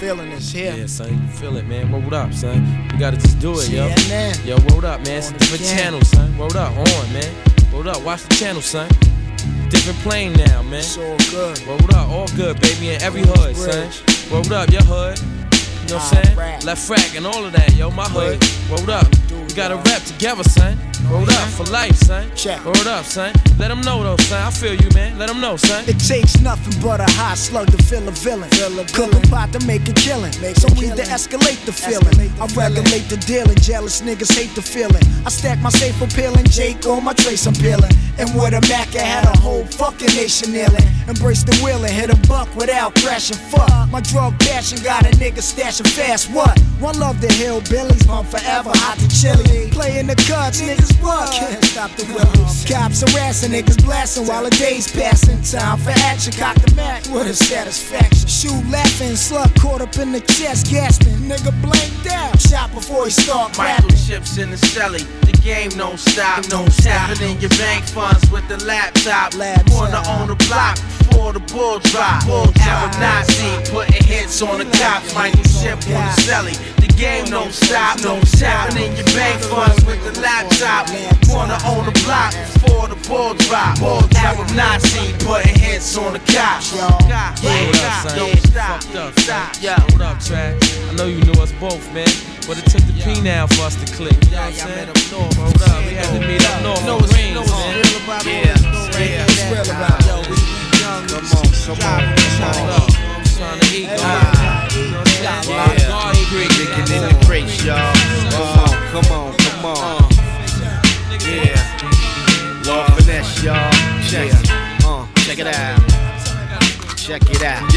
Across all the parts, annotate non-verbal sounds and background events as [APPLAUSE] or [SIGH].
Feeling is here. Yeah, son, you feel it, man. What up, son? You gotta just do it, yo. CNN. Yo, what up, man? It's a different channel, son. What up, on, man. What up? Watch the channel, son. Different plane now, man. It's all good. What up? All good, baby, in every hood, son. What up, your hood? You know what I'm Ah, saying? LeFrak and all of that, yo, my hood. What up? We gotta rap together, son. What up for life, son? Check. What up, son? Let them know, though, son. I feel you, man. Let them know, son. It takes nothing but a hot slug to feel a villain. Cook a pot to make a killing. so we to escalate the feeling. I regulate the dealing. Jealous niggas hate the feeling. I stack my safe appealing. Jake on my trace, I'm peeling. And with a Mac, I had a whole fucking nation kneeling. Embrace the wheel and hit a buck without crashing. Fuck. My drug passion got a nigga stashing fast. What? One love the hillbillies, pump forever, hot to chili. Play in the cuts, niggas what? Can't stop the willies. Cops harassing, niggas blasting while the day's passing. Time for action, cock the Mac What a satisfaction. Shoot laughing, slug caught up in the chest, gasping. Nigga blanked out, shot before he start Michael rapping. chips in the celly. The game don't stop. Don't stop. Tapping in your bank funds with the laptop. Laptop. Corner on the block before the bull drop. Bull drop. Arab Nazi putting hits on the cops. Michael chip on the celly. The game don't stop. Don't. Tapping in your bank funds with the laptop. Corner on the block before the bull drop. Arab Nazi putting hits on the cops. Yo. Yeah, What up, son? don't stop. Fucked up, son. Stop. Yo. What up, track? I know you knew us both, man. But it took the P now for us to click. You know what I'm saying? I met up north. What up? We had to meet up north. Know on what's- Greens, know what's man. real about all Yeah. this, know Yeah. what's real about it. Yo, we young, Come on, come on, What come on. up? I'm trying to eat. go on. You know what I'm saying? Y'all. Come on, come on, come on. Yeah. Lord finesse, y'all. It. Uh, check it out. Check it out.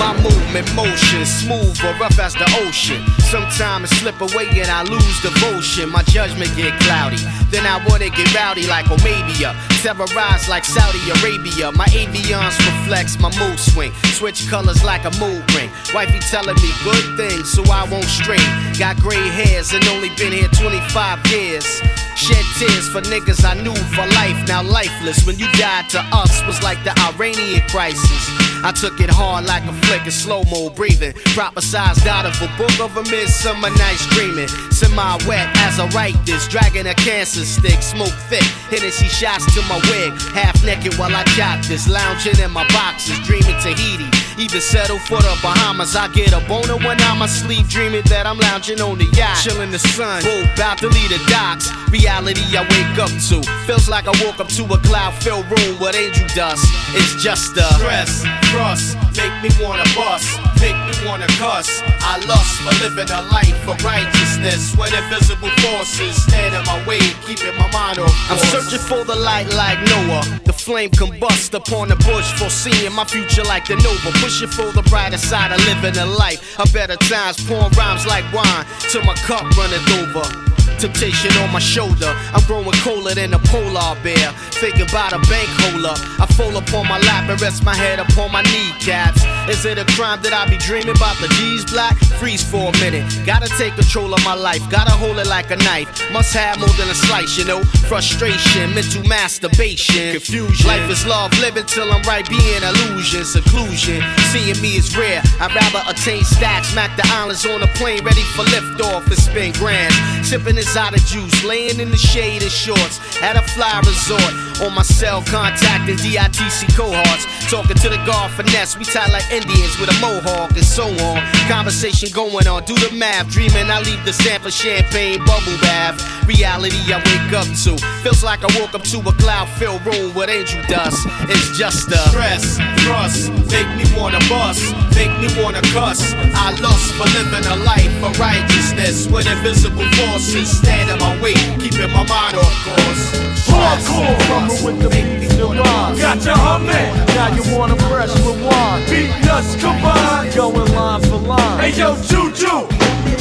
My movement motion smooth or rough as the ocean. Sometimes it slip away and I lose devotion. My judgment get cloudy. Then I wanna get rowdy like Omabia. Terrorize like Saudi Arabia. My avions reflects my mood swing. Switch colors like a mood ring. Wifey telling me good things so I won't stray. Got gray hairs and only been here 25 years. Shed tears for niggas I knew for life, now lifeless. When you died to us was like the Iranian crisis. I took it hard like a flick of slow mo breathing. Prophesized out of a book of a midsummer night's dreaming. Semi wet as I write this, dragging a cancer stick, smoke thick. Hennessy shots to my wig, half naked while I jot this. Lounging in my boxes, dreaming Tahiti. Even settle for the Bahamas. I get a boner when I'm asleep, dreaming that I'm lounging on the yacht, chilling the sun. Boat about to leave the docks. Reality I wake up to. Feels like I woke up to a cloud filled room with angel dust. It's just a stress, trust, make me wanna bust, make me wanna cuss. I lust for living a life of righteousness when invisible forces stand in my way, keeping my mind off. I'm searching for the light like Noah. The flame combust upon the bush, foreseeing my future like the Nova. Pushing for the brighter side of living a life. A better times, pouring rhymes like wine till my cup runneth over. Temptation on my shoulder. I'm growing colder than a polar bear. Thinking about a bank holder. I fold up on my lap and rest my head upon my kneecaps. Is it a crime that I be dreaming about the G's black? Freeze for a minute. Gotta take control of my life. Gotta hold it like a knife. Must have more than a slice, you know. Frustration, mental masturbation, confusion. Life is love, living till I'm right, being illusion, seclusion. Seeing me is rare. I'd rather attain stacks, smack the islands on a plane, ready for liftoff and spin grand. Sipping exotic juice, laying in the shade of shorts at a fly resort. On my cell, contacting DITC cohorts. Talking to the guard finesse, we tie like Indians with a mohawk and so on. Conversation going on, do the math. Dreaming I leave the Sanford champagne bubble bath. Reality I wake up to. Feels like I woke up to a cloud filled room with angel dust. It's just a stress, thrust, make me wanna bust, make me wanna cuss. I lust for living a life of righteousness with invisible forces stand in my way, keeping my mind off course. Hardcore, rumble with the beats and rhymes. Got you humming, now you wanna press rewind. Beat us combined, going line for line. Hey yo, Juju,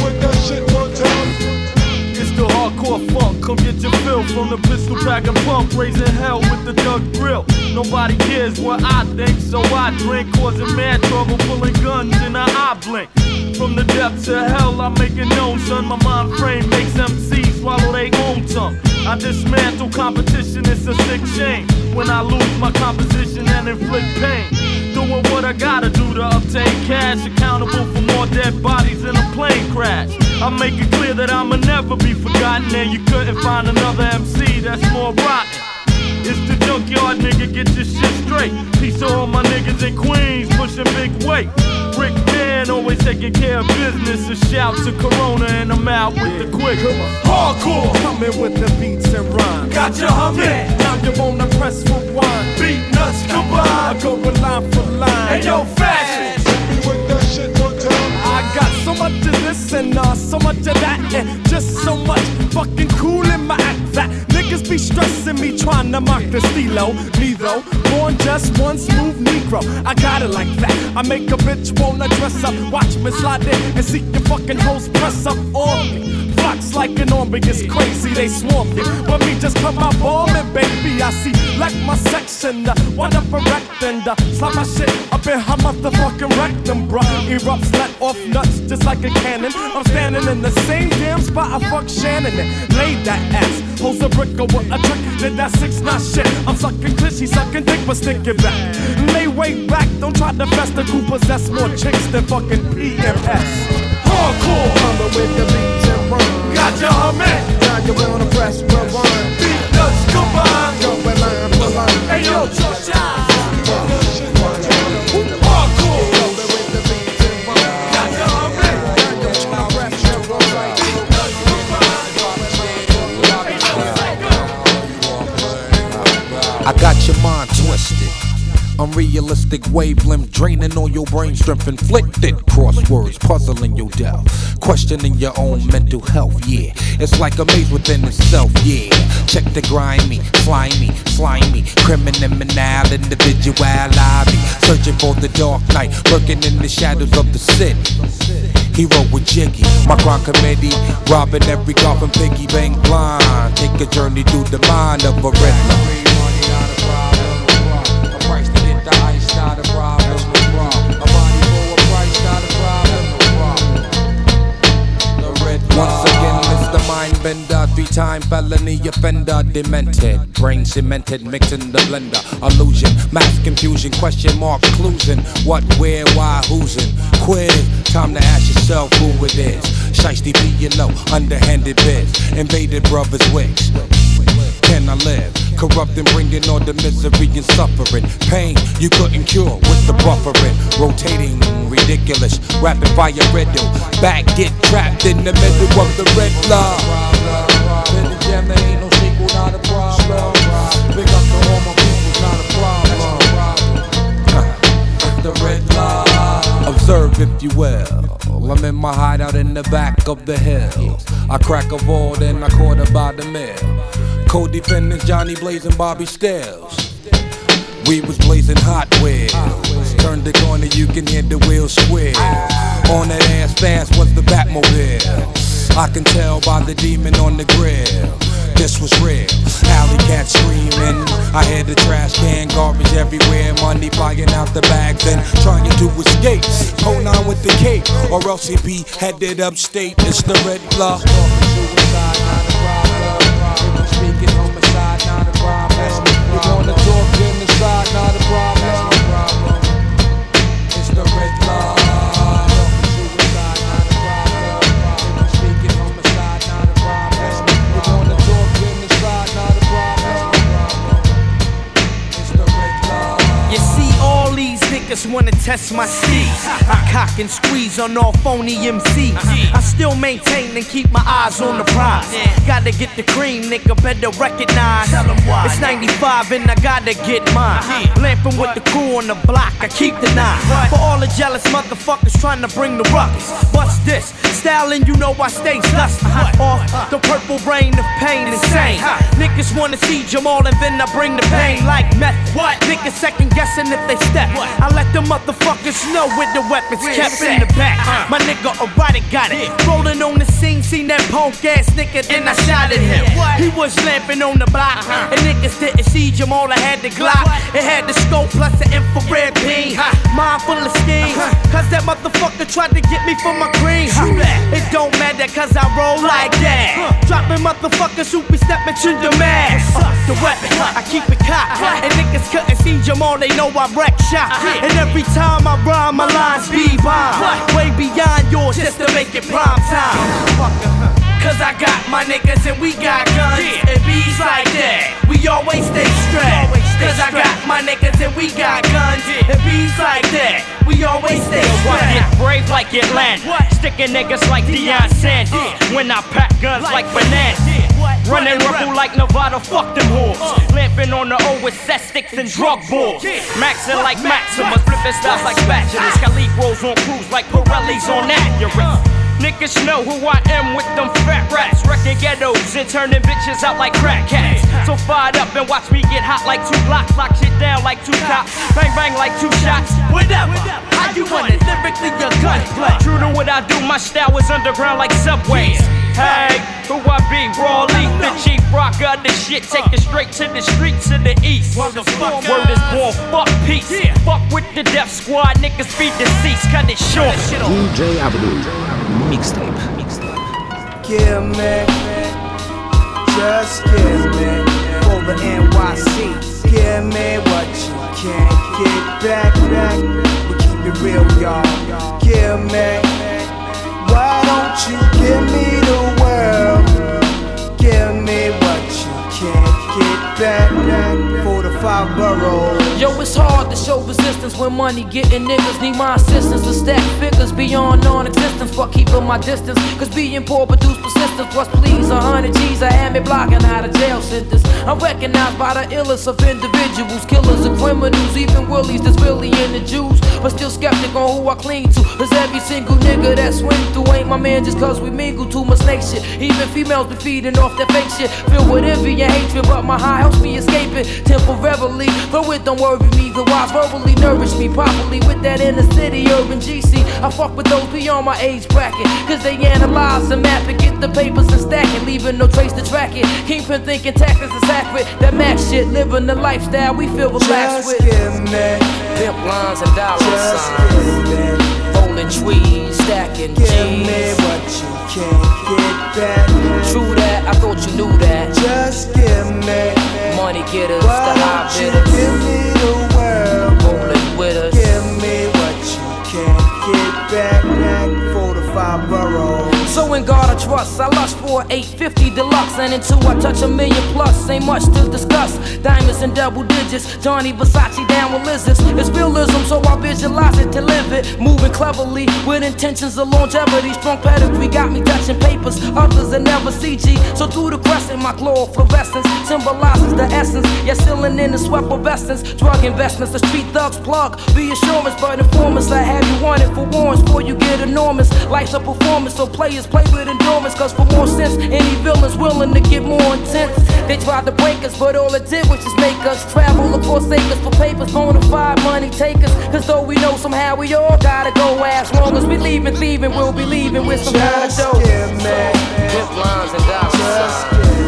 with that shit one it's the hardcore funk. Come get your fill from the pistol pack and pump, raising hell with the Doug grill. Nobody cares what I think, so I drink, causing mad trouble, pulling guns in an eye blink. From the depths of hell, I make it known, son. My mind frame makes MCs swallow their own tongue. I dismantle competition, it's a sick shame. When I lose my composition and inflict pain. Doing what I gotta do to obtain cash, accountable for more dead bodies in a plane crash. I make it clear that I'ma never be forgotten, and you couldn't find another MC that's more rotten. It's the junkyard nigga, get your shit straight. Peace all my niggas in Queens, pushing big weight. Rick Man always taking care of business. A shout to Corona, and I'm out with the quick. Hardcore, coming with the beats and rhymes. Got you humming. Now you're on the press for rewind. Beat nuts combined. I go line for line. Hey yo, fashion. And uh, so much of that, and just so much fucking cool in my act that niggas be stressing me trying to mock the stilo. Me though, born just one smooth Negro. I got it like that. I make a bitch wanna dress up, watch me slide in and see your fucking hoes press up on me. Flocks like an army, it's crazy, they swarm you. But me just come out bombing, baby. I see like my section, uh, one up erect and uh, slap my shit up in her motherfucking rectum, bruh. Erupts, let off nuts just like a cannon. I'm standing in the same damn spot I fuck Shannon and laid that ass. Holds a brick or what a trick, did that six nine shit. I'm sucking clit, she sucking dick, but stick it back. Lay way back, don't try to fest the coup, possess more chicks than fucking PMS. Hardcore, Coming with the beats and rhymes. got you humming. Now you wanna press rewind. Beatnuts combined. Going line for line. Hey yo, Hardcore, Unrealistic wavelength draining all your brain strength, inflicted crosswords, puzzling your doubt, questioning your own mental health. Yeah, it's like a maze within itself. Yeah, check the grimy, slimy, slimy, criminal individuality, searching for the dark night, lurking in the shadows of the city. Hero with Jiggy, my crime committee, robbing every coffin, piggy bank blind. Take a journey through the mind of a riddler. Three time felony offender, demented, brain cemented, mixing the blender, illusion, mass confusion, question mark, cluesing, what, where, why, who's in, quiz, time to ask yourself who it is, shiesty be you know, underhanded biz, invaded brothers' wigs, can I live? Corrupting, bringing all the misery and suffering. Pain you couldn't cure with the buffering. Rotating, ridiculous. Rapid fire riddle. Back, get trapped in the middle of the red love. Jam, there ain't no sequel, not a problem. Big up to all my people, not a problem. The red love. Observe if you will. I'm in my hideout in the back of the hills. I crack a ball, then I quarter by the mill. Co-defendants Johnny Blaze and Bobby Steels. We was blazing hot wheels. Turn the corner, you can hear the wheels squeal. On that ass fast was the Batmobile. I can tell by the demon on the grill. This was real. Alley cat screaming. I hear the trash can, garbage everywhere. Money flying out the bags and trying to escape. Hold on with the cape, or else he be headed upstate. It's the red blood. Niggas wanna test my steez. I cock and squeeze on all phony MCs. I still maintain and keep my eyes on the prize. Gotta get the cream, nigga, better recognize. It's 95 and I gotta get mine. Uh-huh. Lamping with the crew on the block, I keep the nine. For all the jealous motherfuckers trying to bring the ruckus. What's this? Styling, you know I stay dusty. Uh-huh. Off the purple rain of pain, insane. Niggas wanna see Jamal and then I bring the pain like meth. What? Niggas second guessing if they step. I let the motherfuckers know where the weapons kept in the back. Uh. My nigga erotic got it. Rolling on the scene, seen that punk ass nigga, then I shot at him. He was lamping on the block, uh-huh. and niggas didn't see him. All I had the Glock, it had the scope plus the infrared beam. Mind full of schemes, uh-huh. cause that motherfucker tried to get me for my cream. It don't matter, cause I roll like that. Dropping motherfuckers who be stepping to the mass. The weapon, I keep it cocked, uh-huh. and niggas couldn't see him. All they know I wreck shot. And every time I rhyme, my lines be bomb. Way beyond yours just to make it prime time. [LAUGHS] Cause I got my niggas and we got guns and bees like that. We always stay strapped. Cause I got my niggas and we got guns and bees like that. We always stay strapped. Get brave like Atlanta. Sticking niggas like Deion Sanders. Uh. When I pack guns like bananas. Running rubble like Nevada, fuck them whores. Uh. Lamping on the OSS sticks and drug balls. Maxing like Maximus, flipping styles like spatulas. Khalid rolls on crews like Pirellis on uh. Acura. Niggas know who I am with them fat rats. Wrecking ghettos and turning bitches out like crack cats. So fired up and watch me get hot like two blocks. Lock shit down like two cops. Bang bang like two shots. Whatever. How you want it? Lyrically, your gun play. True to what I do, my style is underground like subways. Hey, who I be? Raw Leaf, the chief rock of the shit. Take it straight to the streets of the east. Word is born, fuck peace. Fuck with the death squad, niggas be deceased. Cut it short. DJ Abdool. Mixtape. Give me, just give me for the NYC. Give me what you can't get back. back. We keep it real, y'all. Give me, why don't you give me the world? Give me what you can't get back. back. For the five boroughs. Yo, it's hard to show resistance when money getting niggas need my assistance to stack figures beyond non-existence. Fuck keeping my distance, cause being poor produce persistence. Plus, please, a hundred G's, I had me blocking out of jail sentence. I'm recognized by the illest of individuals, killers and criminals, even willies that's really in the Jews. But still skeptic on who I cling to. Cause every single nigga that swing through ain't my man just cause we mingle too much snake shit. Even females be feeding off that fake shit. Filled with envy and hatred, but my high helps me escape it temporarily. Though it don't worry me, the wise verbally nourish me properly with that inner city urban GC. I fuck with those beyond my age bracket. Cause they analyze and map it, get the papers and stack it, leaving no trace to track it. Kingpin thinking tactics is accurate. That max shit, living the lifestyle we feel relaxed Just with. give me, Pimp lines and dollar just signs. Rolling trees, stacking give me what you can't get back. True that, I thought you knew that. Just give me, Money getters, why the high bidders. give me the world? Rolling with us. Give me what you can't get back. back for the five boroughs. So in God I trust, I lust for 850 deluxe, and until I touch a million plus, ain't much to discuss. Diamonds in double digits, Gianni Versace down with lizards. It's realism, so I visualize it to live it. Moving cleverly with intentions of longevity. Strong pedigree got me touching papers, others that never CG. So through the crescent, my fluorescence symbolizes the essence. Yet sealing in the sweat of essence. Drug investments, the street thugs plug. Reassurance, but informants, I have you wanted for warrants before you get enormous. Life's a performance, so players play with endurance. Cause for more sense, any villain's willing to get more intense. They tried to break us, but all it did was just make us travel across acres for papers, bona fide money takers. Cause though we know somehow we all gotta go as long as we leaving, thieving, we'll be leaving with some kind of Just dough. give me, lines and dollar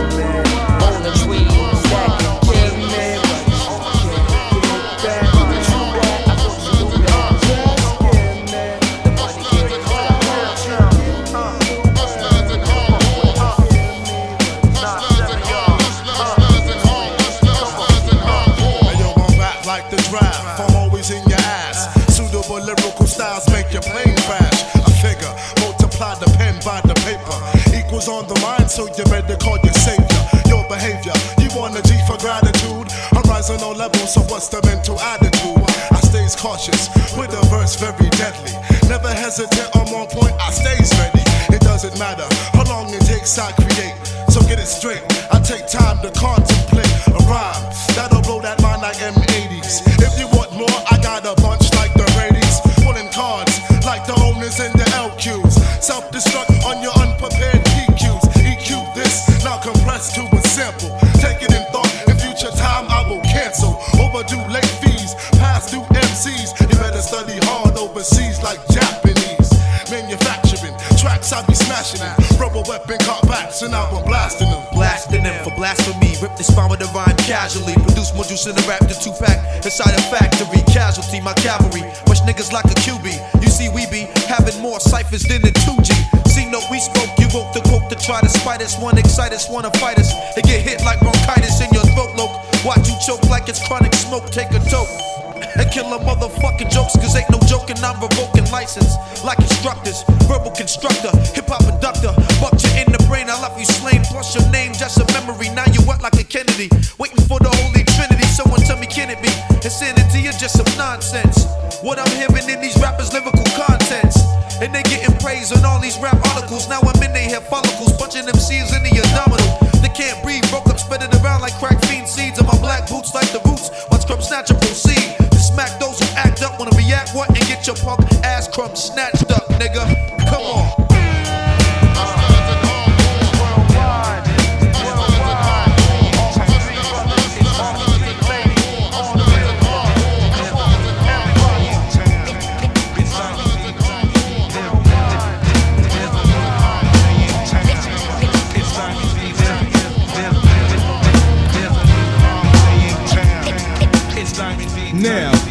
so what's the mental attitude? I stays cautious with a verse very deadly. Never hesitate, I'm on point, I stays ready. It doesn't matter how long it takes, I create. So get it straight, I take time to contemplate a rhyme that'll blasphemy. Rip the with a rhyme casually. Produce more juice in the rap than two pack inside a factory. Casualty, my cavalry. Much niggas like a QB. You see, we be having more ciphers than the 2G. See, no, we spoke. You wrote the quote to try to spite us. One excite us, wanna fight us. They get hit like bronchitis in your throat, loc. Watch you choke like it's chronic smoke. Take a toke. And kill a motherfucking jokes, cause ain't no joking, I'm revoking license. Like instructors, verbal constructor, hip hop inductor. Bucked you in the brain, I love you slain. Plus your name, just a memory. Now you wet like a Kennedy. Waiting for the Holy Trinity. Someone tell me, can it be? Insanity or just some nonsense? What I'm hearing in these rappers' lyrical contents. And they getting praise on all these rap articles. Now I'm in they hair follicles, punching them seeds in the abdominal. They can't breathe, broke up, it around like crack fiend seeds. On my black boots like the roots. Watch crumb snatch and proceed. Smack those who act up, wanna react what? And get your punk ass crumb snatched up, nigga. Come on.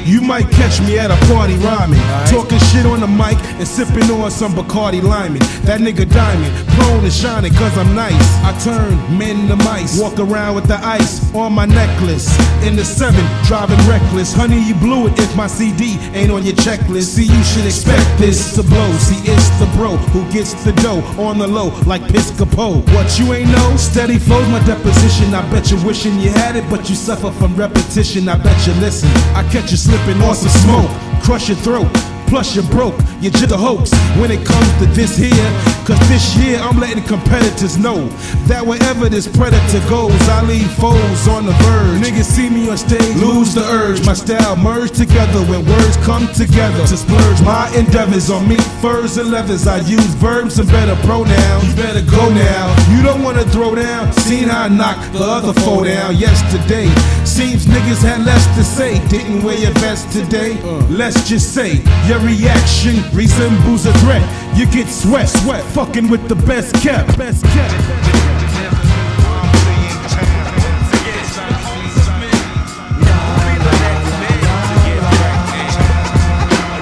You might catch me at a party rhyming, talking shit on the mic and sipping on some Bacardi Limón. That nigga diamond, prone to shining cause I'm nice. I turn men to mice, walk around with the ice on my necklace. In the seven, driving reckless. Honey, you blew it if my CD ain't on your checklist. See, you should expect this to blow. See, it's the bro who gets the dough on the low like Piscopo. What you ain't know? Steady flows my deposition. I bet you wishing you had it, but you suffer from repetition. I bet you listen. I catch you slipping on some smoke, crush your throat. Plus you're broke, you're just a hoax when it comes to this here. Cause this year I'm letting competitors know that wherever this predator goes, I leave foes on the verge. Niggas see me on stage, lose the urge. My style merge together when words come together to splurge. My endeavors on meat, furs, and leathers. I use verbs and better pronouns. You better go now. You don't wanna throw down. Seen how I knocked the other foe down yesterday. Seems niggas had less to say. Didn't wear your vest today. Uh. Let's just say your reaction resembles a threat. You get sweat, sweat, fucking with the best kept, best kept.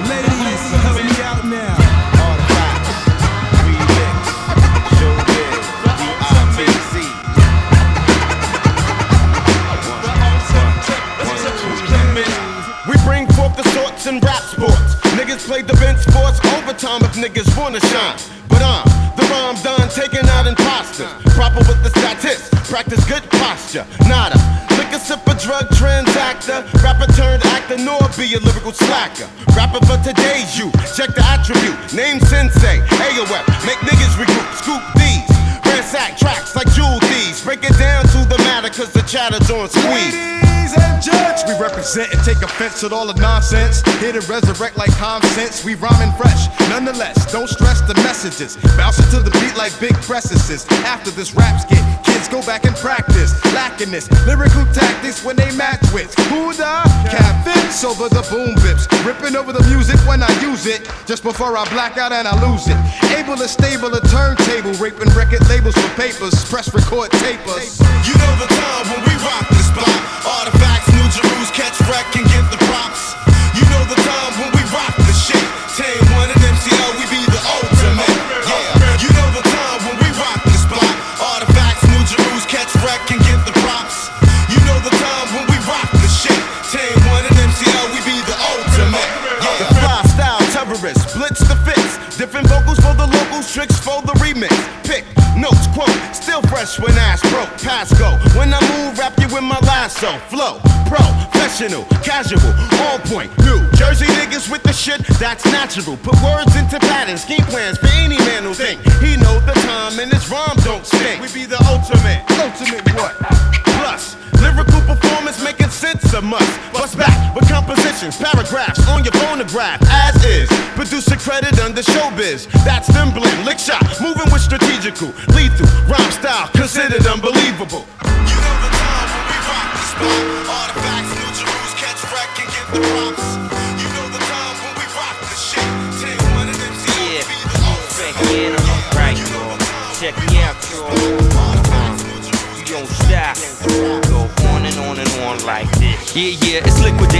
Ladies, help out now. We bring forth the sorts in rap Niggas play the bench sports overtime if niggas wanna shine. But I'm the rhyme done, taking out imposters. Proper with the statistics, practice good posture. Nada. Lick a sip of drug transactor. Rapper turned actor, nor be a lyrical slacker. Rapper for today's you. Check the attribute. Name sensei. AOF. Make niggas regroup. Scoop these. Ransack tracks like jewel thieves. Break it down to the matter, cause the chatter's on squeeze. Ladies and gents, we represent and take offense at all the nonsense. Here to resurrect like common sense. We rhyming fresh, nonetheless. Don't stress the messages. Bouncing to the beat like big presses. After this rap's kids go back and practice. Lacking this lyrical tactics when they match with who the catfish over the boom bips. Ripping over the music when I use it. Just before I black out and I lose it. Able to stable a turntable, raping record labels for papers. Press record tapers. You know the time when we rock the spot. Artifacts, new Jerus, catch wreck and get the props. Lasso. Flow, professional, casual, all point. New Jersey niggas with the shit that's natural. Put words into patterns, scheme plans for any man who think he know the time and his rhyme don't stink. We be the ultimate, ultimate what? Plus, lyrical performance making sense a must. Bust back with compositions, paragraphs on your phonograph, as is. Producer credit under showbiz. That's them blend, lick shot, moving with strategical, Yeah, yeah,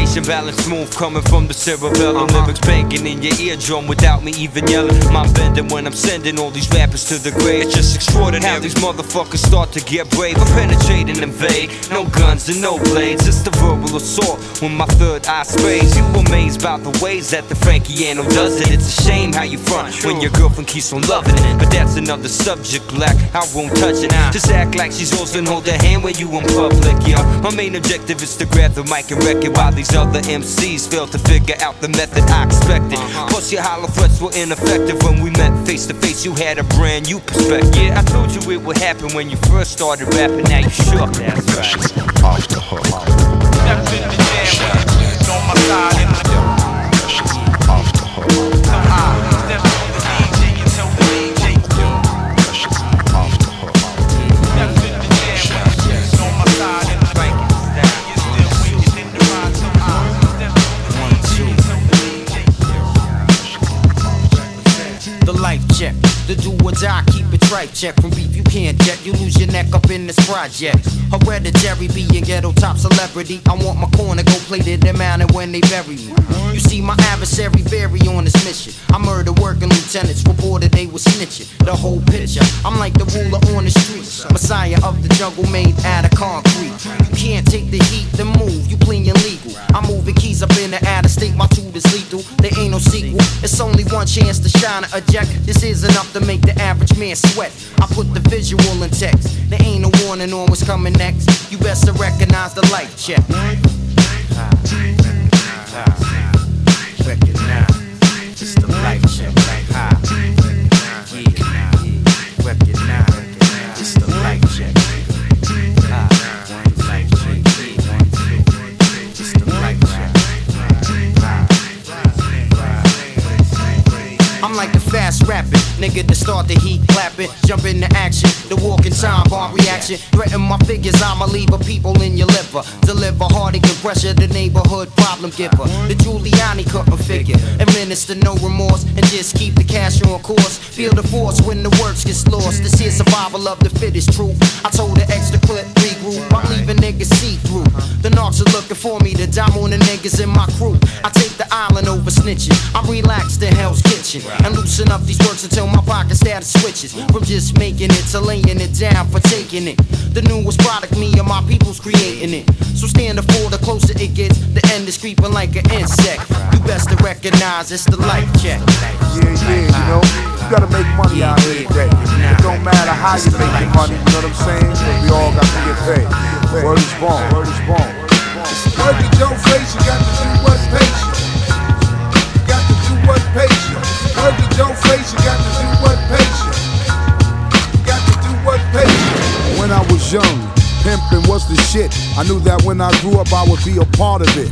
it's liquidation, balance smooth, coming from the cerebellum. Uh-huh. Lyrics banging in your eardrum without me even yelling. My bending when I'm sending all these rappers to the grave. It's just extraordinary how these motherfuckers start to get brave. I'm and invade, no guns and no blades. It's the verbal assault when my third eye sprays. You amazed by the ways that the Frankiano does it. It's a shame how you front when your girlfriend keeps on loving it. But that's another subject, black. I won't touch it. Now. Just act like she's yours and hold her hand when you in public, yeah. My main objective is to grab the mic and wreck it while these other MCs fail to figure out the method I expected. Uh-huh. Plus, your hollow threats were ineffective when we met face to face. You had a brand new perspective. Yeah, I told you it would happen when you first started rapping. Now you shook. That's right. Off the hook. Stepped in the jam die, keep it right check. From beef you can't jet, you lose your neck up in this project. Hereditary being ghetto top celebrity. I want my corner, go play to the mountain when they bury me. You see my adversary vary on this mission. I murder working lieutenants, reported they was snitching. The whole picture, I'm like the ruler on the streets. Messiah of the jungle made out of concrete. You can't take the heat, then move, you playing legal. I'm moving keys up in the out of state, my tube is lethal. There ain't no sequel, it's only one chance to shine or eject. This is enough to make the average man sweat. I put the visual in text, there ain't no warning on what's coming next. You best to recognize the life check. Recognize, it's the nigga to start the heat clapping, jump into action, the walking time bomb reaction. Threaten my figures, I'ma leave a people in your liver. Deliver heartache and pressure, the neighborhood problem giver. The Giuliani couldn't figure, administer no remorse, and just keep the cash on course. Feel the force when the works gets lost. This here survival of the fittest truth. I told the extra clip regroup, I'm leaving niggas see through. The narcs are looking for me to dime on the niggas in my crew. I take the island snitching. I'm relaxed in Hell's Kitchen and loosen up these words until my pocket status switches from just making it to laying it down for taking it. The newest product, me and my people's creating it. So stand up for the closer it gets, the end is creeping like an insect. You best to recognize it's the life check. Yeah, yeah, you know, you gotta make money out here today. It don't matter how you make your money, you know what I'm saying? But we all got to get paid. Word is born, word is born. Word to Joe Face, you got to do what's patient. You Face, you got to do what's patient. You got to do what's patient. When I was young, pimping was the shit. I knew that when I grew up, I would be a part of it.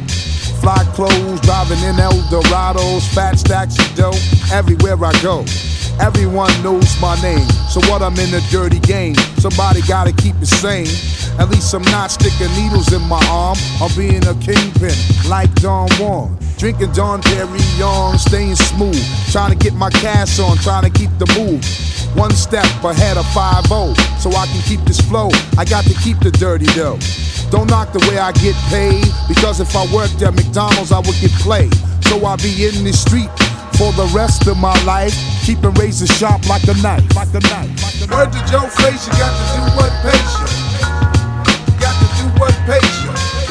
Fly clothes, driving in Eldorados, fat stacks of dough, everywhere I go. Everyone knows my name, so what I'm in a dirty game. Somebody gotta keep it sane. At least I'm not sticking needles in my arm. I'm being a kingpin, like Don Juan. Drinking Don Perignon, staying smooth. Trying to get my cash on, trying to keep the move. One step ahead of 5 so I can keep this flow. I got to keep the dirty though. Don't knock the way I get paid, because if I worked at McDonald's, I would get played. So I'll be in the street for the rest of my life, keeping razor sharp like a knife. Like a knife. Word to Joe Face, you got to do what patient.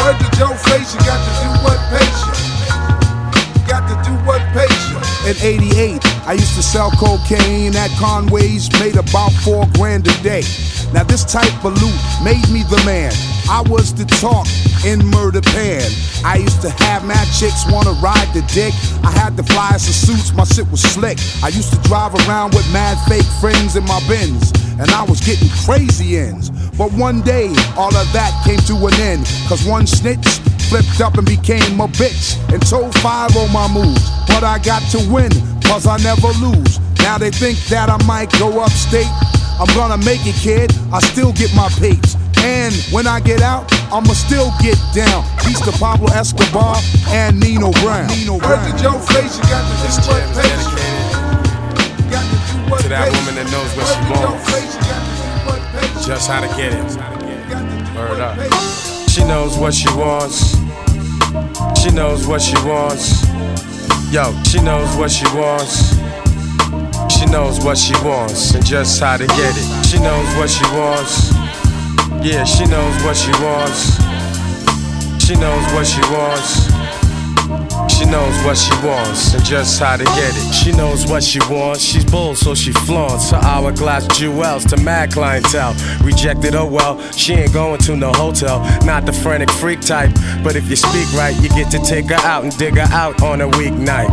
Joe Face, you got to do what patient. Got to do what patient. In 88, I used to sell cocaine at Conway's, made about four grand a day. Now this type of loot made me the man. I was the talk in murder pan. I used to have mad chicks wanna ride the dick. I had the flyers and suits, my shit was slick. I used to drive around with mad fake friends in my Benz, and I was getting crazy ends. But one day, all of that came to an end, cause one snitch flipped up and became a bitch and told five on my moves. But I got to win, cause I never lose. Now they think that I might go upstate. I'm gonna make it, kid. I still get my papes. And when I get out, I'ma still get down. Peace to Pablo Escobar and Nino Brown. Nino Brown. Joe Face, you got to do what patient. You to what to that woman that knows what she wants. Just how to get it. Word up. She knows what she wants. She knows what she wants. Yo, she knows what she wants. She knows what she wants and just how to get it. She knows what she wants. Yeah, she knows what she wants. She knows what she wants. She knows what she wants and just how to get it. She knows what she wants. She's bold, so she flaunts her hourglass jewels to mad clientele. Rejected, oh well, she ain't going to no hotel. Not the frantic freak type, but if you speak right, you get to take her out and dig her out on a weeknight.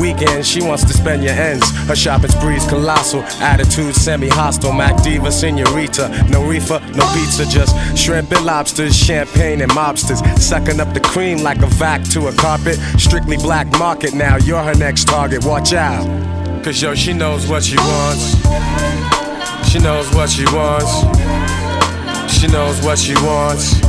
Weekend, she wants to spend your ends. Her shopping spree's colossal, attitude semi-hostile. Mac diva, senorita, no reefer, no pizza, just shrimp and lobsters, champagne and mobsters, sucking up the cream like a vac to a carpet. Black market now, you're her next target. Watch out, cause yo, she knows what she wants. She knows what she wants. She knows what she wants.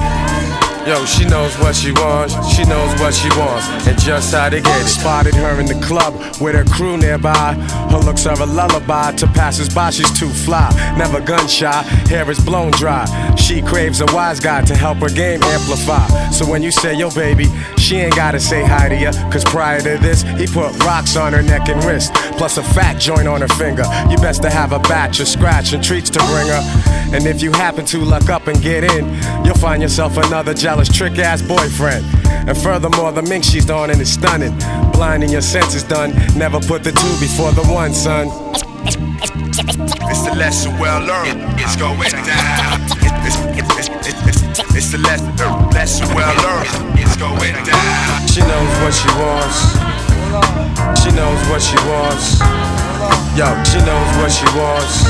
Yo, she knows what she wants, she knows what she wants, and just how to get it. Spotted her in the club with her crew nearby. Her looks are a lullaby to passersby. she's too fly. Never gun shy, hair is blown dry. She craves a wise guy to help her game amplify. So when you say, yo, baby, she ain't gotta say hi to ya, cause prior to this, he put rocks on her neck and wrist, plus a fat joint on her finger. You best to have a batch of scratch and treats to bring her. And if you happen to luck up and get in, you'll find yourself another jealous trick ass boyfriend. And furthermore, the mink she's on and is stunning. Blinding your senses done. Never put the two before the one, son. It's the lesson well learned. It's going down. It's, it's, it's, it's, it's the lesson, lesson well learned. It's going down. She knows what she wants. She knows what she wants. Yo, she knows what she wants.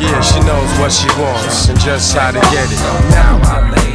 Yeah, she knows what she wants and just how to get it. Now I lay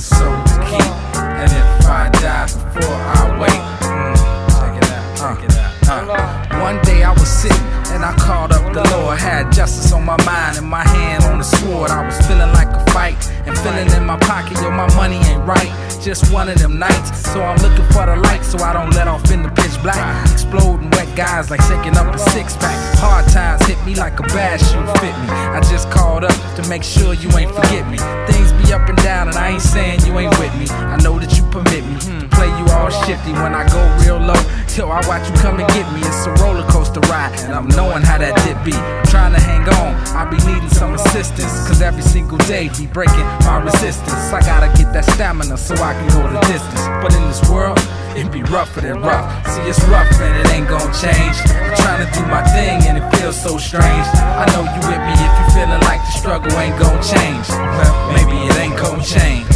soul to keep. And if I die before I wake, mm, check it out, check it out. Uh, one day I was sitting and I called up the Lord. Had justice on my mind and my hand the sword. I was feeling like a fight and feeling in my pocket. Yo, my money ain't right. Just one of them nights. So I'm looking for the light so I don't let off in the pitch black. Exploding wet guys like shaking up a six pack. Hard times hit me like a bad shoe fit me. I just called up to make sure you ain't forget me. Things be up and down and I ain't saying you ain't with me. I know that you permit me to play you all shifty when I go real low. Till I watch you come and get me. It's a roller coaster ride and I'm knowing how that dip be. Trying to hang on, I be needing some assistance. Cause every single day be breaking my resistance. I gotta get that stamina so I can go the distance. But in this world, it be rougher than rough. See, it's rough and it ain't gon' change. I'm trying to do my thing and it feels so strange. I know you with me if you feeling like the struggle ain't gon' change. Well, maybe it ain't gon' change.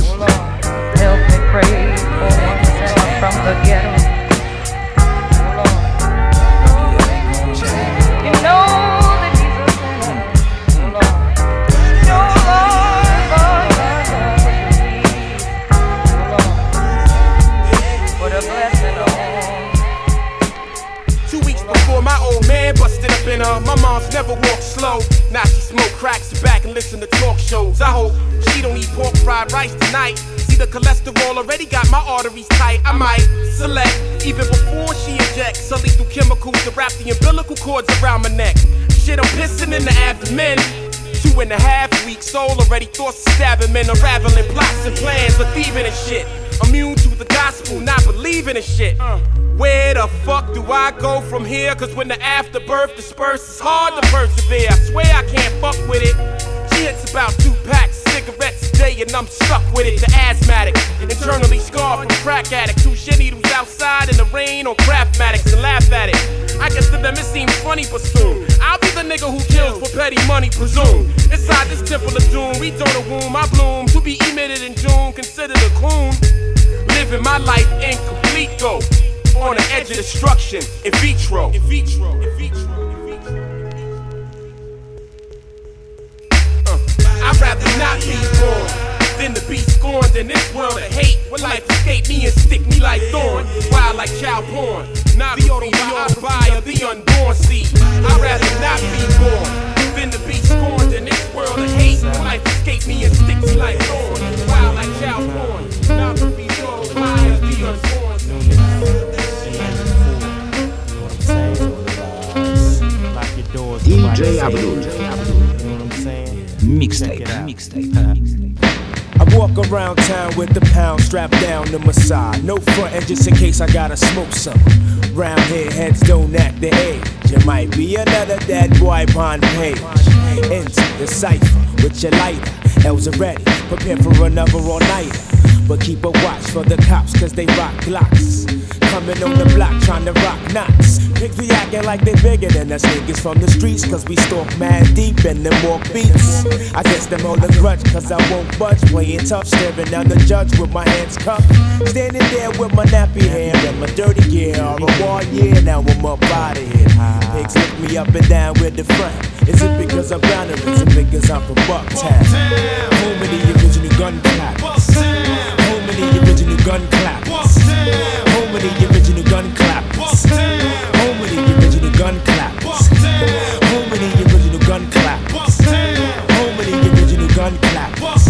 Help me pray for from the ghetto. Cause when the afterbirth disperses, hard I walk around town with the pound strapped down to my side. No frontin' just in case I gotta smoke some. Round here, heads don't act the age. You might be another dead boy on page. Into the cipher with your lighter. L's are ready, prepare for another all nighter. But keep a watch for the cops, cause they rock glocks. Coming on the block trying to rock knots. Pick be acting like they bigger than us niggas from the streets, cause we stalk mad deep and them walk beats. I guess them hold a grudge, cause I won't budge. Playing tough, staring down the judge with my hands cupped. Standing there with my nappy hair and my dirty gear. All a war, yeah, now I'm up out of here. Pigs lift me up and down with the front. Is it because I'm down or is it because I'm from Bucktown? Home of the original gun clappers. Home of the original gun clappers. Home of the original gun clappers. Home of the original gun clappers. Home of the original gun clappers. Home of the original gun clappers.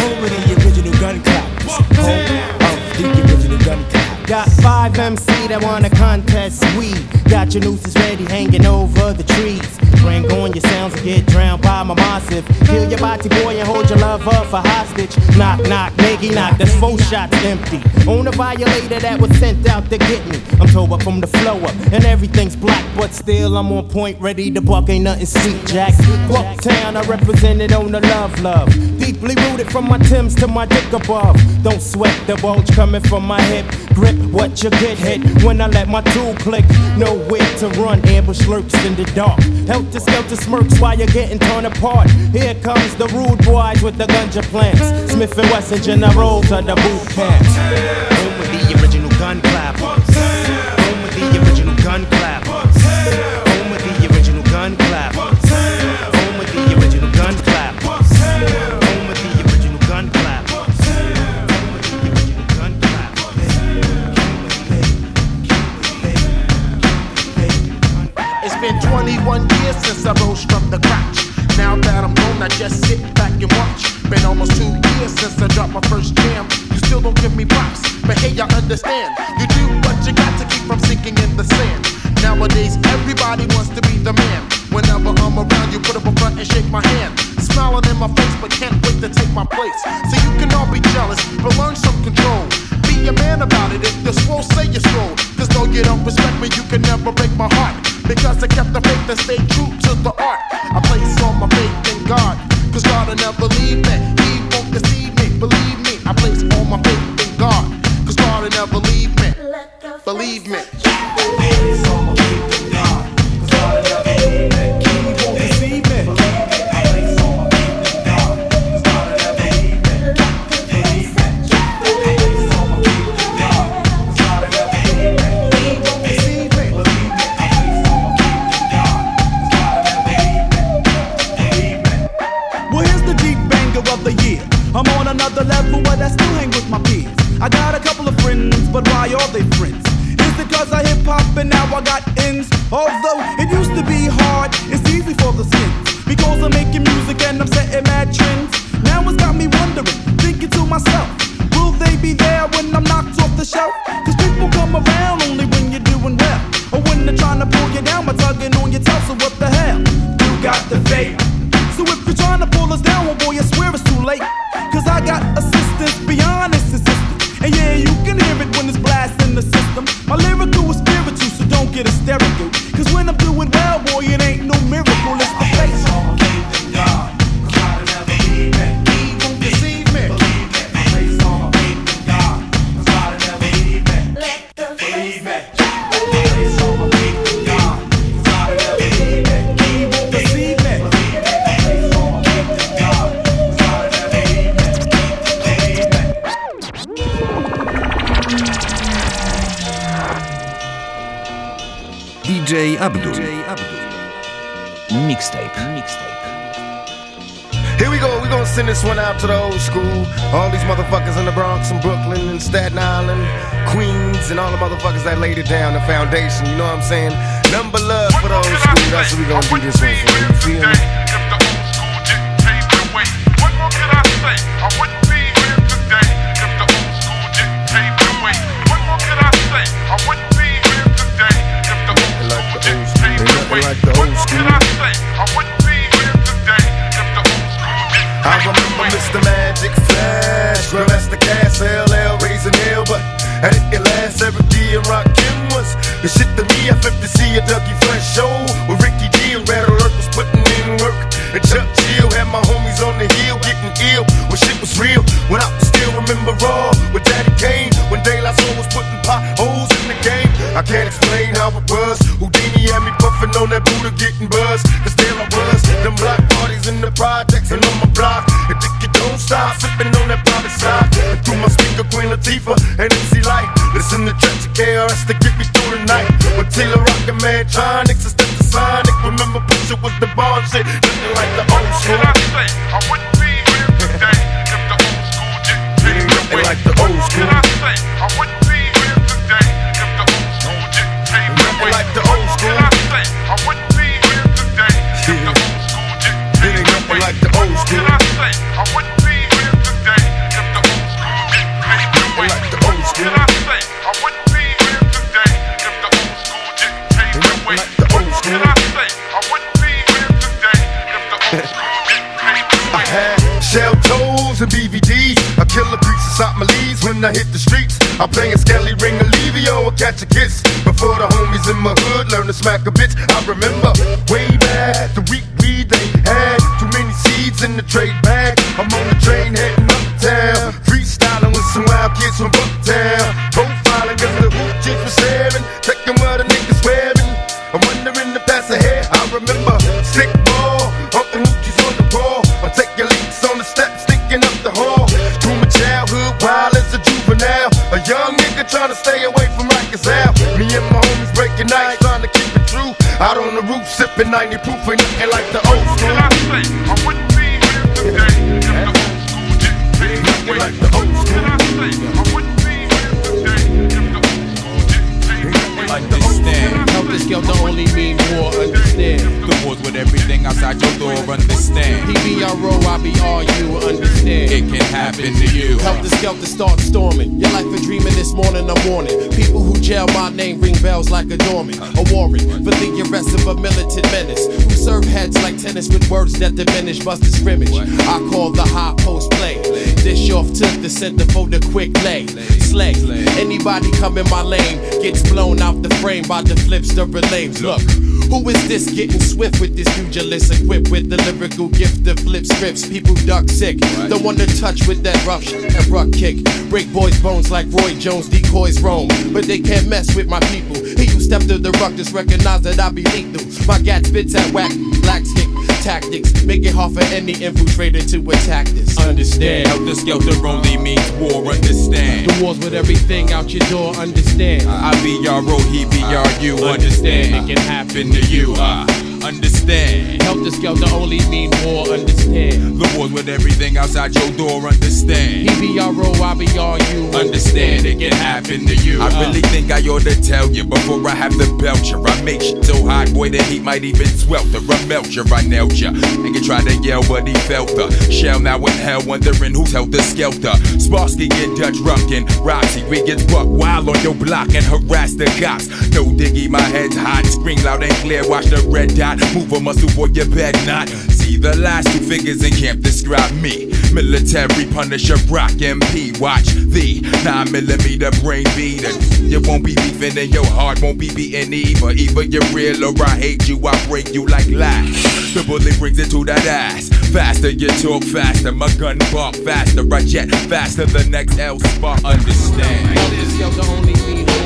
Home of the original gun clappers. Home of the original gun clappers. Got five MC that wanna contest we Got your nooses ready hanging over the trees. Bring on your sounds get drowned by my massive. Kill your body boy and hold your love up for hostage. Knock, knock, nigga, knock, that's four shots empty. On a violator that was sent out to get me. I'm told up from the flow up and everything's black, but still I'm on point, ready to buck, ain't nothing sweet, Jack. Bucktown, I represented on the love, love. Deeply rooted from my Timbs to my dick above. Don't sweat the bulge coming from my hip. Grip what you get hit when I let my tool click. Nowhere to run, ambush lurks in the dark. Helter skelter smirks while you're getting torn apart. Here comes the rude boys with the ganja plants. Smith and Wesson generals the boot camps. Home with the original gun clappers. Here we go, we gonna send this one out to the old school. All these motherfuckers in the Bronx and Brooklyn and Staten Island, Queens, and all the motherfuckers that laid it down, the foundation, you know what I'm saying? Number love for the old school, that's what we gonna do this one for. You feel me? MC Lyte. Listen to Trent to KRS to get me through the night. When Taylor Rockin' Mantronix instead smack a bitch. I remember the sipping 90 proof, ain't bells like a doorman. A warrant for the arrest of a militant menace heads like tennis with words that diminish Buster scrimmage. I call the high post play. Dish off to the center for the quick lay. Slay. Anybody come in my lane gets blown out the frame by the flips, the relays. Look. Who is this getting swift with this pugilist equipped with the lyrical gift of flip scripts? People duck sick, don't wanna touch with that rough sh- and rough kick. Break boys' bones like Roy Jones, decoys roam, but they can't mess with my people. He step to the ruck, just recognize that I be lethal. My gat spits at whack, black stick tactics, make it hard for any infiltrator to attack this. Understand? Helter skelter only means war, understand. The wars with everything out your door, understand. I be your O, he be your you, understand. It can happen to you, uh, understand. Helter skelter only mean war, understand. The wars with everything outside your door, understand. PBRO, IBRU, Understand it can happen to you. I really think I ought to tell you before I have the belch you. I make shit so hot, boy, the heat might even swelter. I melt you, I nailed you. And you tried to yell, but he felt uh, the shell now in hell, wondering who's held the skelter. Sparsky get Dutch Ruckin, Roxy, we get buck wild on your block and harass the cops. No diggy, my head's hot, scream loud and clear, watch the red dot. Move a muscle, boy, you bet not. See the last two figures in camp describe me. Military Punisher, rock MP. Watch the 9 millimeter brain beater. You won't be beefing and your heart won't be beating either. Either you're real or I hate you, I break you like glass. The bullet brings it to that ass. Faster you talk faster, my gun bark faster. I jet faster, the next L spot. Understand. Help the only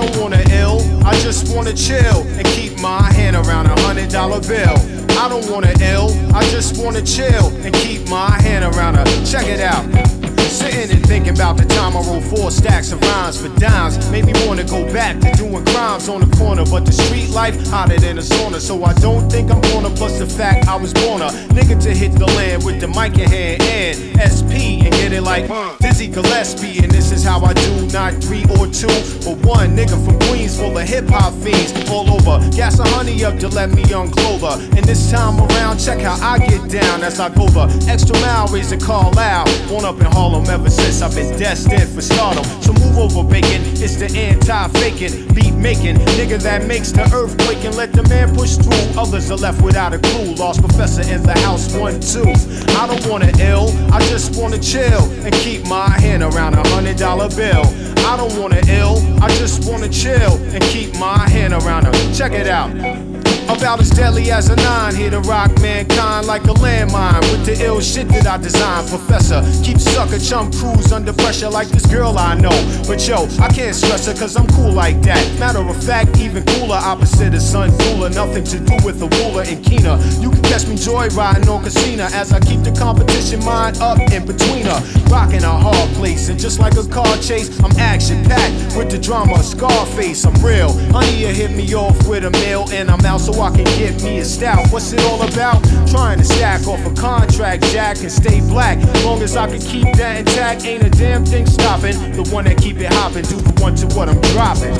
I don't wanna ill, I just wanna chill and keep my hand around a hundred dollar bill. I don't wanna ill, I just wanna chill and keep my hand around a check it out. Sitting and thinking about the time I wrote four stacks of rhymes for dimes made me wanna go back to doing crimes on the corner. But the street life hotter than a sauna, so I don't think I'm gonna bust the fact I was born a nigga to hit the land with the mic in hand and SP and get it like Dizzy Gillespie. And this is how I do, not three or two, but one nigga from Queens full of hip hop fiends all over. Gas a honey up to let me unclothe her. And this time around, check how I get down as I go the extra mile, raise the call out. On up in Harlem ever since I've been destined for stardom. So move over, bacon. It's the anti-faking, beat making nigga that makes the earth quake and let the man push through. Others are left without a clue. Large Professor in the house, one two. I don't wanna ill, I just wanna chill and keep my hand around a hundred dollar bill. I don't wanna ill, I just wanna chill and keep my hand around a. Check it out. About as deadly as a nine, here to rock mankind like a landmine with the ill shit that I designed. Professor, keep sucker chum crews under pressure like this girl I know. But yo, I can't stress her cause I'm cool like that. Matter of fact, even cooler, opposite of sun cooler. Nothing to do with the ruler and keener. You can catch me joyriding on casino as I keep the competition mind up in between her. Rocking a hard place, and just like a car chase, I'm action packed with the drama Scarface. I'm real. Honey, you hit me off with a meal, and I'm out so I can get me a stout. What's it all about? Trying to stack off a contract, Jack, and stay black. Long as I can keep that intact, ain't a damn thing stopping. The one that keep it hopping, do the one to what I'm dropping.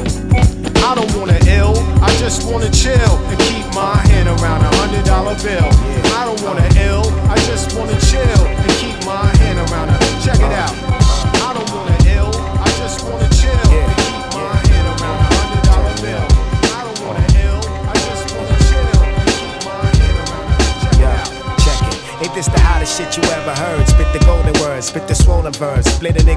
I don't wanna ill, I just wanna chill and keep my hand around a hundred dollar bill. I don't wanna ill, I just wanna chill and keep my verse.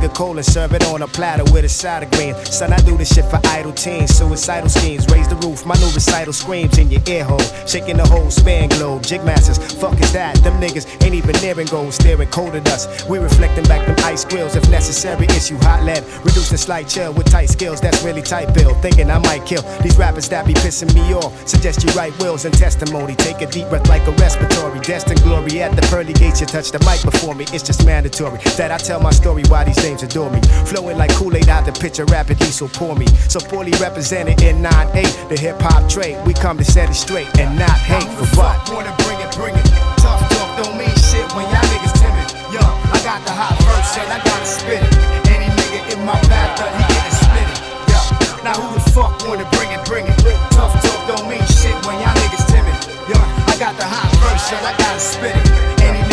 Split a nigga and serve it on a platter with a side of green. Son, I do this shit for idle teens, suicidal schemes. Raise the roof, my new recital screams in your ear hole. Shaking the whole span globe. Jig masters, fuck is that? Them niggas ain't even near and gold, staring cold at us. We reflecting back them ice grills. If necessary, issue hot lead. Reducing slight chill with tight skills, that's really tight bill. Thinking I might kill these rappers that be pissing me off. Suggest you write wills and testimony. Take a deep breath like a respiratory. Destined glory at the pearly gates. You touch the mic before me. It's just mandatory that I tell my story why these dames adore me. Flowing like Kool-Aid out the pitcher rapidly, so pour me. So poorly represented in 9-8, the hip hop trade. We come to set it straight and not hate for what. Wanna bring it, bring it. Tough talk don't mean shit when y'all niggas timid. Yo, I got the hot verse and I gotta spit it. Any nigga in my back, but he get it split it. Yo, now who the fuck wanna bring it, bring it? Tough talk don't mean shit when y'all niggas timid. Yo, I got the hot verse and I gotta spit it. Any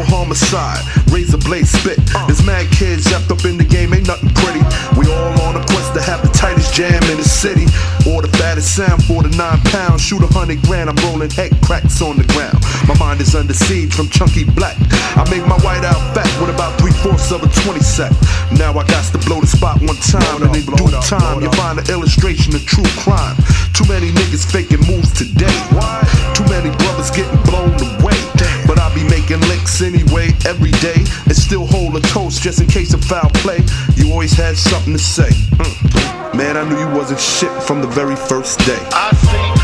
Verbal homicide, razor blade spit. There's mad kids wrapped up in the game, ain't nothing pretty. We all on a quest to have the tightest jam in the city. Or the fattest sound for the nine pounds. Shoot a hundred grand, I'm rolling head cracks on the ground. My mind is under siege from chunky black. I make my white out fat with about three fourths of a 20 set. Now I got to blow the spot one time, and in due time, you find an illustration of true crime. Too many niggas faking moves today. Too many brothers getting blown away. I be making licks anyway, every day, and still hold a toast just in case of foul play. You always had something to say. Mm. Man, I knew you wasn't shit from the very first day. I see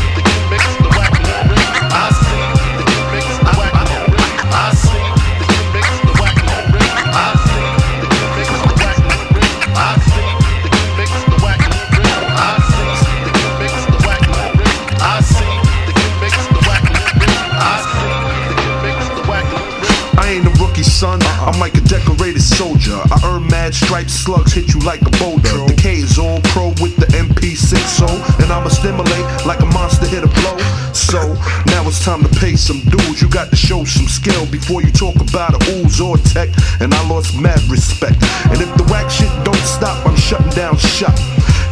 son. I'm like a decorated soldier. I earn mad stripes, slugs hit you like a boulder. The K is all pro with the MP60, and I'ma stimulate like a monster hit a blow. So now it's time to pay some dues. You got to show some skill before you talk about a Uzi or tech. And I lost mad respect. And if the whack shit don't stop, I'm shutting down shop.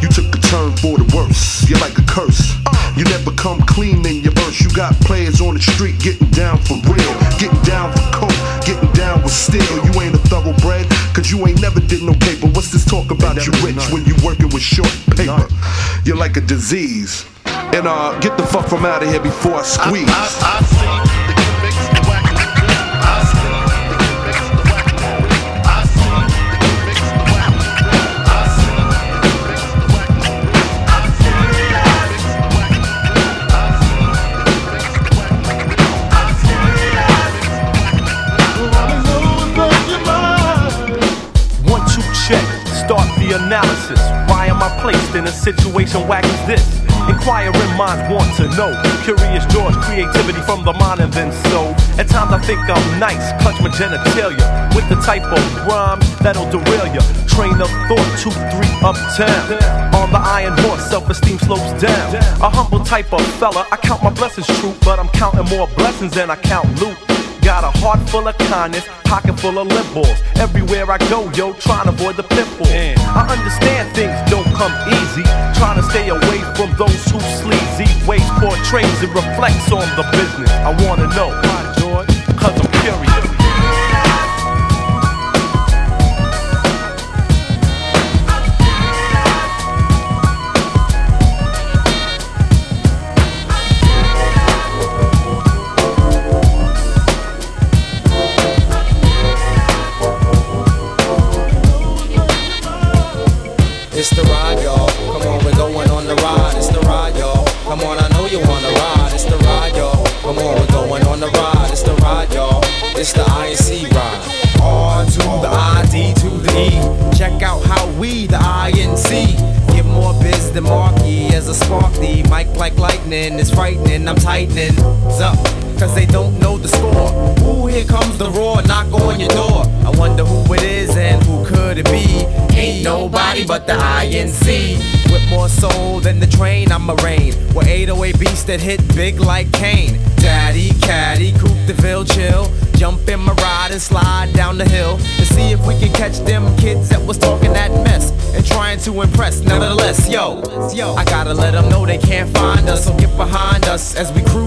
You took a turn for the worse. You're like a curse. You never come clean in your verse. You got players on the street getting down for real, getting down for coke, getting down with steel. You ain't a thoroughbred, cause you ain't never did no paper. What's this talk about you rich when you working with short paper? You're like a disease. And uh, get the fuck from out of here before I squeeze. I see the the Why am I placed in a analysis. Situation whack as this? Inquiring minds want to know. Curious George, creativity from the mind and then so. At times I think I'm nice, clutch my genitalia with the type of rhyme that'll derail ya. Train of thought, two, three, uptown. On the iron horse, self-esteem slopes down. A humble type of fella, I count my blessings true, but I'm counting more blessings than I count loot. Got a heart full of kindness, pocket full of lip balls. Everywhere I go, yo, trying to avoid the pitfalls. I understand things don't come easy. Trying to stay away from those who sleazy ways portrays it reflects on the business. I wanna know It's the INC ride. R to the I, D to the E. Check out how we, the INC, get more biz than Marky as a spark. The mic like lightning is frightening. I'm tightening up. Cause they don't know the score. Ooh, here comes the roar, knock on your door. I wonder who it is and who could it be? Ain't nobody but the INC. With more soul than the train, I'm a rain. With 808 beats that hit big like Kane. Daddy, caddy, coupe de ville, chill. Jump in my ride and slide down the hill to see if we can catch them kids that was talking that mess and trying to impress. Nevertheless, yo, I gotta let them know they can't find us. So get behind us as we cruise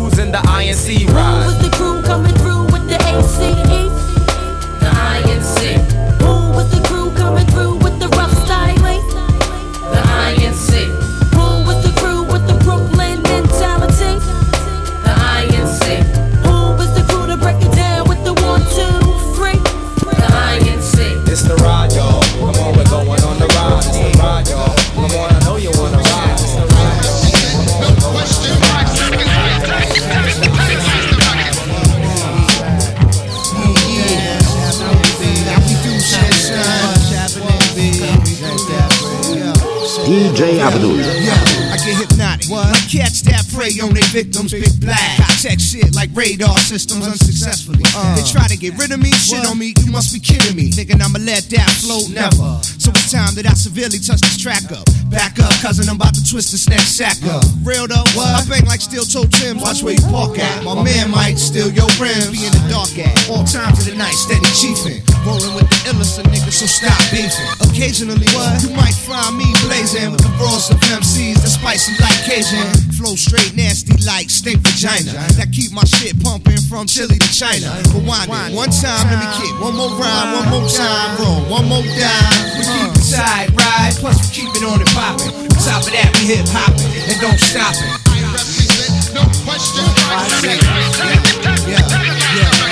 that I severely touch this track up. Back up, cousin, I'm about to twist this next sack up. Real though, what? I bang like steel toe Tims, watch where you park at. My man might steal your rims, be in the dark at. All times of the night, steady chiefing. Rolling with the illest of niggas, so stop beefing. Occasionally, what? You might find me blazing with the brawls of MCs, spicy like Cajun. Flow straight nasty like steak vagina. That keep my shit pumping from Chile to China. Rewind it one time, let me kick. One more rhyme, one more time, roll, one more dime. We keep it side right, plus we keep it on and popping. On top of that, we hip hopping and don't stop it. No question. Yeah, yeah. Cross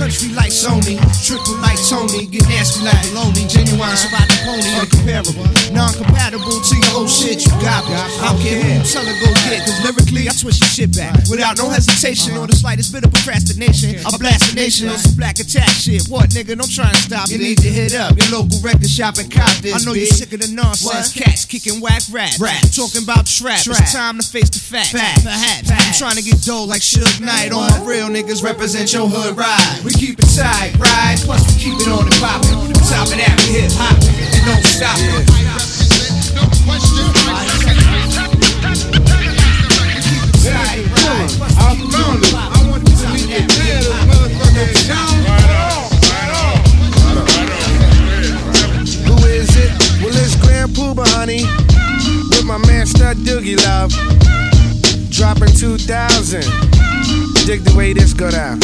country like Sony, triple like Tony, get nasty like Lonely, genuine survive the pony, uncomparable, non-compatible to your old shit you got me. I don't care who you tell her go get, cause lyrically I twist your shit back without no hesitation or the slightest bit of procrastination. I blast the nation on some black attack shit. What nigga? Don't try and stop You need to hit up your local record shop and cop this. I know you're sick of the nonsense, cats kicking whack rap, talking about trap. It's time to face the facts. Perhaps I'm trying to get dough like Suge Knight. All my real niggas represent your hood ride. We keep it tight, right? Plus we keep it on popping. On top that, we hip hop and don't stop it. I found it. I want to meet the baddest motherfucker in town. Who is it? Well, it's Grand Puba, honey. With my man Stud Doogie Love. Dropping 2000. Dig the way this go down.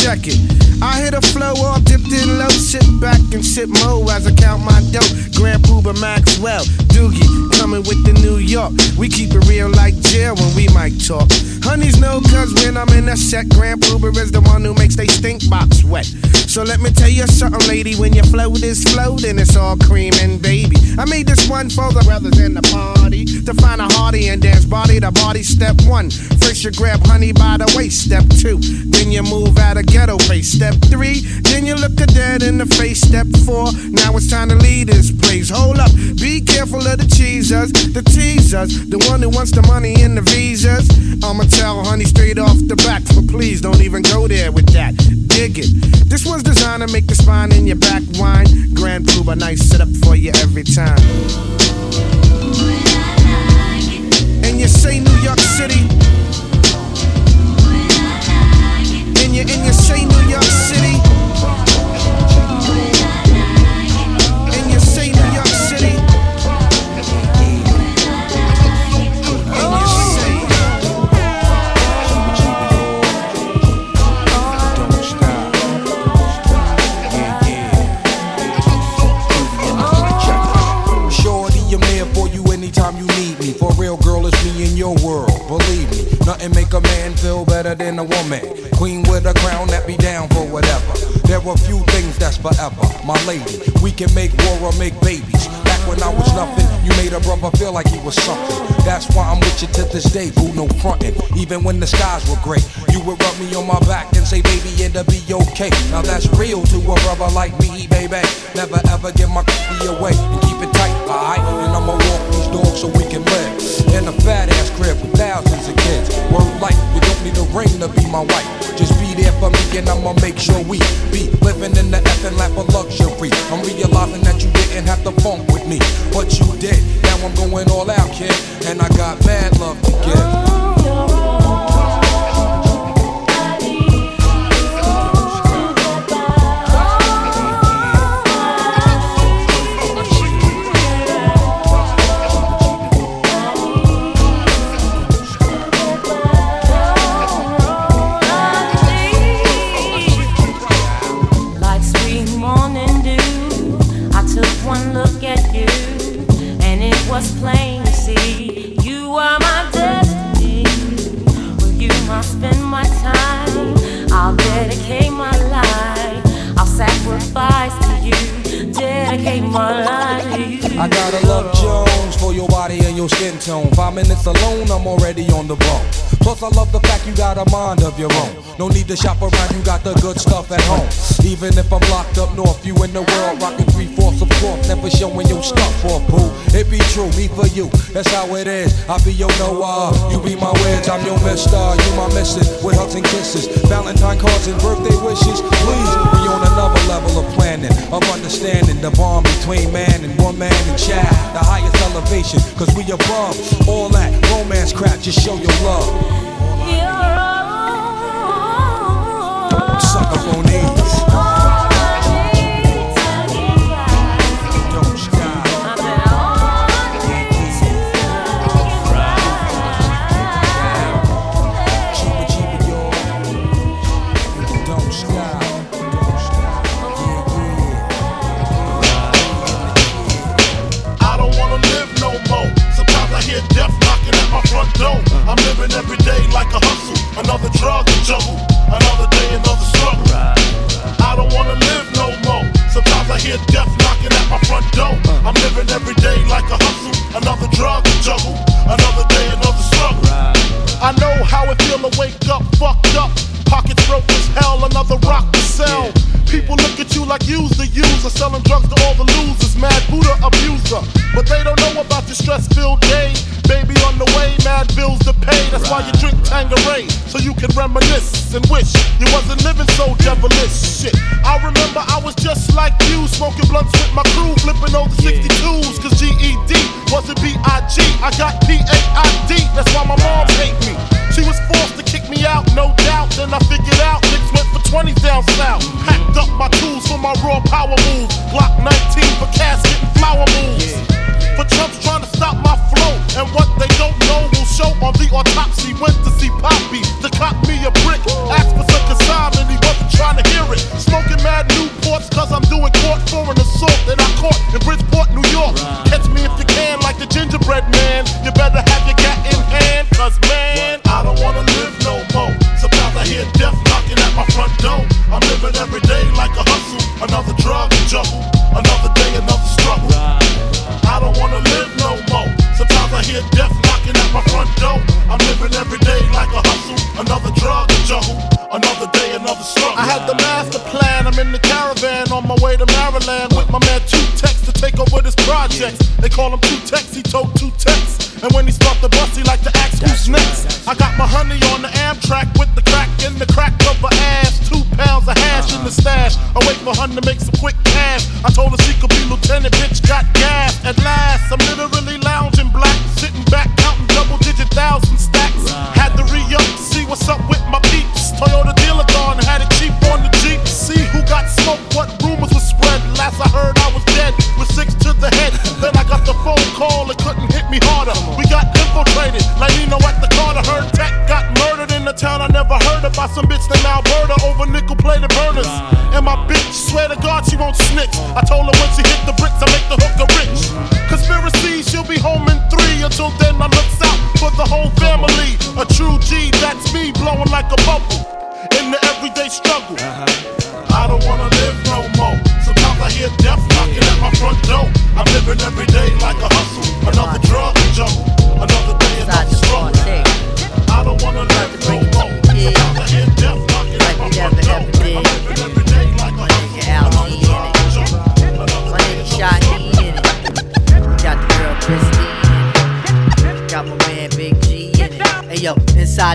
Check it. I hit a flow all dipped in low, sit back and sip mo as I count my dough. Grand Puba Maxwell, Doogie, coming with the New York. We keep it real like jail when we might talk. Honeys know cause when I'm in a set, Grand Puba is the one who makes they stink box wet. So let me tell you something, lady, when your float is floating, it's all cream and baby. I made this one for the brothers in the party to find a hearty and dance body to body. Step one, first you grab honey by the waist. Step two, then you move out of ghetto face. Step three, then you look a dead in the face. Step four, now it's time to leave this place. Hold up, be careful of the cheesers, the teasers, the one who wants the money and the visas. I'ma tell honey straight off the back, but please don't even go there with that. Dig it. This was designed to make the spine in your back whine. Grand Proof, a nice setup for you every time. And you say New York City. And you, and you say New York City. Was something. That's why I'm with you to this day, boo, no frontin'. Even when the skies were gray, you would rub me on my back and say, baby, it'll be okay. Now that's real to a brother like me, baby. Never ever give my cookie away and keep it tight, alright? And I'ma walk these dogs so we can live. In a fat ass crib with thousands of kids. Word life, you don't need a ring to be my wife. Just be there for me and I'ma make sure we be living in the effing lap of luxury. I'm realizing that you didn't have to funk with me, but you did. I'm going all out, kid, and I got mad love to give. I'm already on the bone. Plus, I love the you got a mind of your own. No need to shop around, you got the good stuff at home. Even if I'm locked up north, you in the world rocking three fourths of cloth, never showing your stuff off, boo. It be true, me for you, that's how it is. I be your Noah, you be my wedge, I'm your mister, you my missus, with hugs and kisses, Valentine cards and birthday wishes. Please, we on another level of planning, of understanding the bond between man and woman and child, the highest elevation, cause we above all that romance crap, just show your love. Suck up. Don't stop. Cheaper, cheaper, yo. Don't stop. Don't stop. I don't wanna live no more. Sometimes I hear death knocking at my front door. I'm living every day like another drug to juggle, another day, another struggle. I don't wanna live no more. Sometimes I hear death knocking at my front door. Uh. I'm living every day like a hustle, another drug to juggle, another day, another struggle. I know how it feel to wake up fucked up, pockets broke as hell, another rock to sell. Like you's the user, selling drugs to all the losers, mad Buddha abuser. But they don't know about your stress-filled day. Baby on the way, mad bills to pay. That's why you drink Tanqueray, so you can reminisce and wish you wasn't living so devilish. Shit, I remember I was just like you, smoking blunts with my crew, flipping over 62s, cause GED wasn't B-I-G. I got P-A-I-D, that's why my mom hate me. She was forced to kick me out, no doubt. Then I figured out niggas went 20 down south. Packed up my tools for my raw power moves. Glock 19 for casket and flower moves.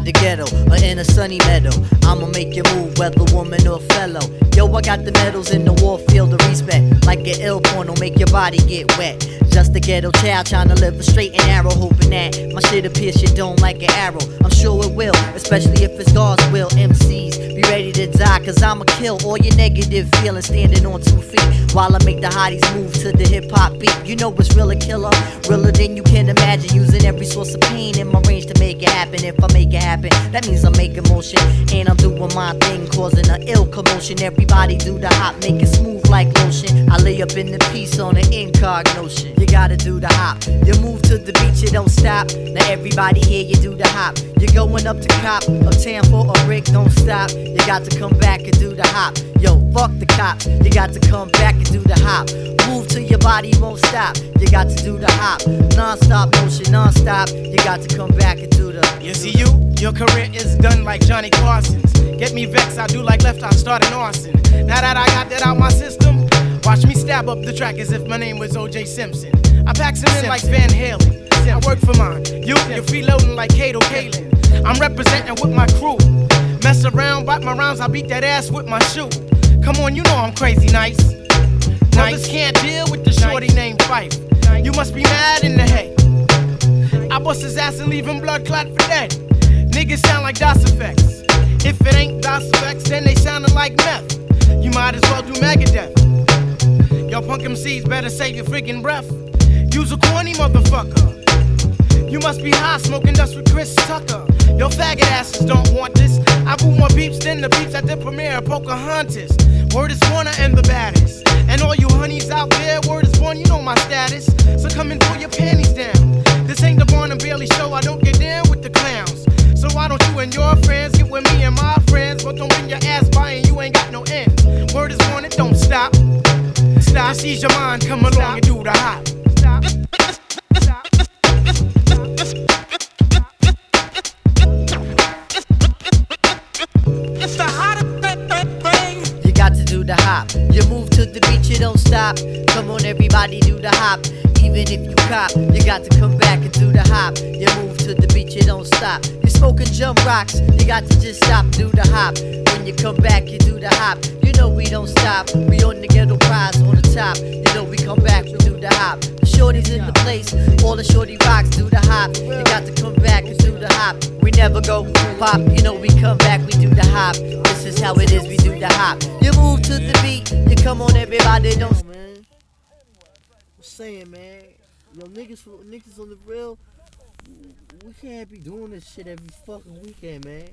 The ghetto or in a sunny meadow, I'ma make you move, whether woman or fellow. Yo, I got the medals in the war field of respect. Like an ill porno, make your body get wet. Just a ghetto child trying to live a straight and narrow, hoping that my shit'll pierce your dome like an arrow. I'm sure it will, especially if it's God's will. MCs, be ready to die, cause I'ma kill all your negative feelings standing on two feet. While I make the hotties move to the hip hop beat. You know what's real a killer, realer than you can imagine. Using every source of pain in my range to make it happen. If I make it happen, that means I'm making motion. And I'm doing my thing, causing an ill commotion. Everybody do the hop, make it smooth like lotion. I lay up in the piece on an incognition. You gotta do the hop. You move to the beat, you don't stop. Now everybody here, you do the hop. You're going up to cop, uptown for a brick, don't stop. You got to come back and do the hop. Yo, fuck the cops. You got to come back and do the hop. Move till your body won't stop. You got to do the hop. Non-stop motion, non-stop. You got to come back and do the. You see you, your career is done like Johnny Carson's. Get me vexed, I do like left, I start an arson. Now that I got that out my system, watch me stab up the track as if my name was OJ Simpson. I pack some in like Van Halen. I work for mine. You, you're freeloading like Kato Kaelin. I'm representing with my crew. Mess around, bite my rhymes, I beat that ass with my shoe. Come on, you know I'm crazy nice. Brothers can't deal with the shorty named Fife. You must be mad in the head. I bust his ass and leave him blood clot for dead. Niggas sound like DOS effects. If it ain't DOS effects, then they soundin' like meth. You might as well do Megadeth. Yo, punk MCs better save your freaking breath. Use a corny motherfucker. You must be high smoking dust with Chris Tucker. Yo, faggot asses don't want this. I boo more beeps than the beeps at the premiere of Pocahontas. Word is Warner and the baddest. And all you honeys out there, word is born, you know my status. So come and pull your panties down. This ain't the Barnum Bailey show, I don't get down with the clowns. So why don't you and your friends get with me and my friends? But don't bring your ass by and you ain't got no end. Word is born, it don't stop. Stop, ease your mind, come along and do the hop. You move to the beat, you don't stop. Come on, everybody, do the hop. Even if you cop, you got to come back and do the hop. You move to the beat, you don't stop. You smoking jump rocks, you got to just stop, do the hop. When you come back, you do the hop. You know we don't stop. We on the ghetto prize on the top. You know we come back, we the hop. The shorties in the place, all the shorty rocks do the hop. You got to come back and do the hop. We never go pop, you know we come back, we do the hop. This is how it is, we do the hop. You move to the beat, you come on everybody, don't man. I'm saying, man, yo, niggas, niggas on the real, we can't be doing this shit every fucking weekend, man.